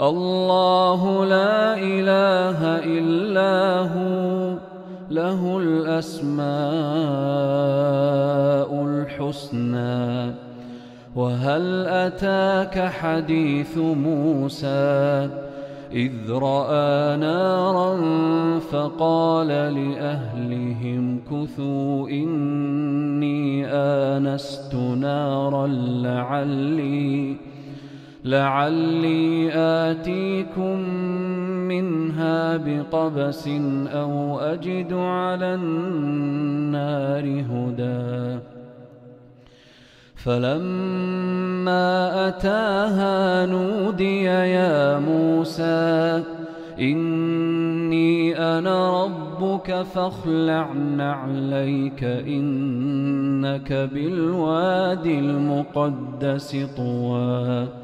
الله لا إله إلا هو له الأسماء الحسنى. وهل أتاك حديث موسى؟ إذ رأى نارا فقال لأهلهم كثوا إني آنست نارا لعلي لعلي آتيكم منها بقبس أو أجد على النار هدى فلما أتاها نودي يا موسى إني أنا ربك فاخلع نعليك إنك بالوادي المقدس طوى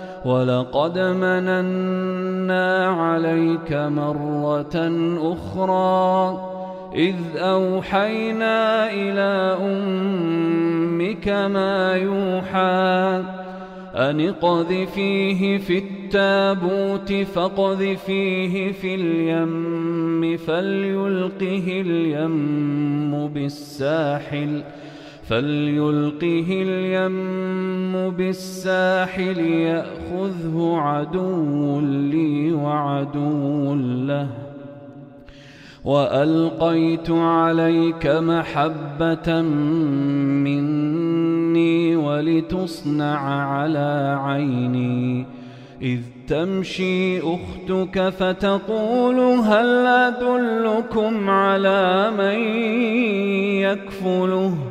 ولقد مننا عليك مرة أخرى إذ أوحينا إلى أمك ما يوحى أن اقذفيه في التابوت فاقذفيه في اليم فليلقه اليم بالساحل فليلقه اليم بالساحل يأخذه عدو لي وعدو له. وألقيت عليك محبة مني ولتصنع على عيني. إذ تمشي أختك فتقول هل أدلكم على من يكفله؟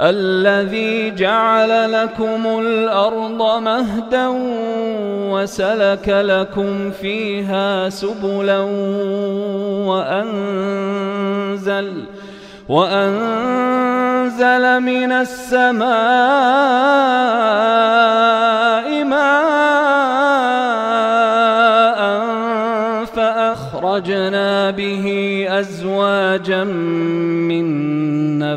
الذي جعل لكم الأرض مهدا وسلك لكم فيها سبلا وأنزل وأنزل من السماء ماء فأخرجنا به أزواجا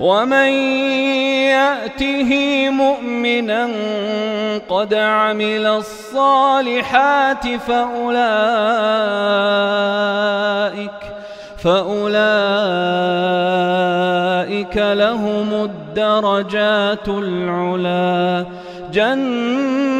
ومن يأته مؤمنا قد عمل الصالحات فأولئك فأولئك لهم الدرجات العلا. جنات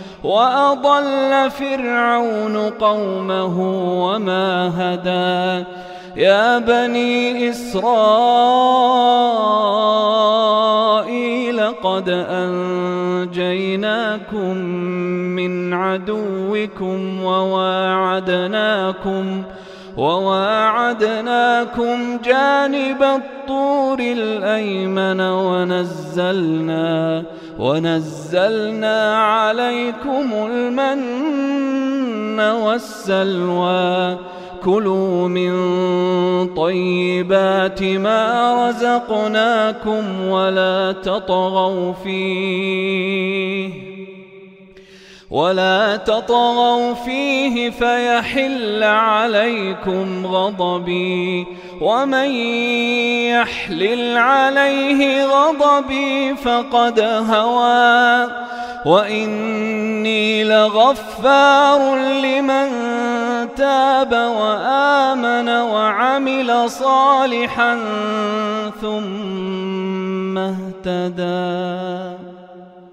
وأضل فرعون قومه وما هدى. يا بني إسرائيل قد أنجيناكم من عدوكم وواعدناكم وواعدناكم جانب الطور الأيمن ونزلنا ونزلنا عليكم المن والسلوى. كلوا من طيبات ما رزقناكم ولا تطغوا فيه. ولا تطغوا فيه فيحل عليكم غضبي ومن يحلل عليه غضبي فقد هوى وإني لغفار لمن تاب وآمن وعمل صالحا ثم اهتدى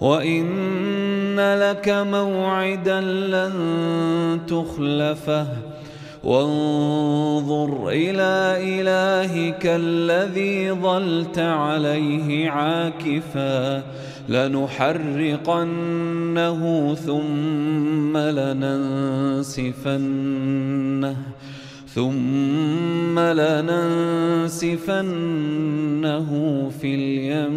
وإن لك موعدا لن تخلفه وانظر إلى إلهك الذي ظلت عليه عاكفا لنحرقنه ثم لننسفنه ثم لننسفنه في اليم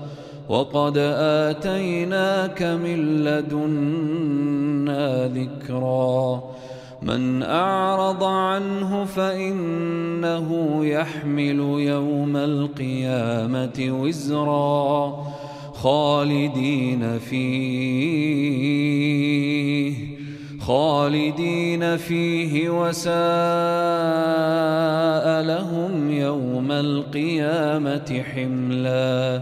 وقد آتيناك من لدنا ذكرا. من أعرض عنه فإنه يحمل يوم القيامة وزرا. خالدين فيه خالدين فيه وساء لهم يوم القيامة حملا.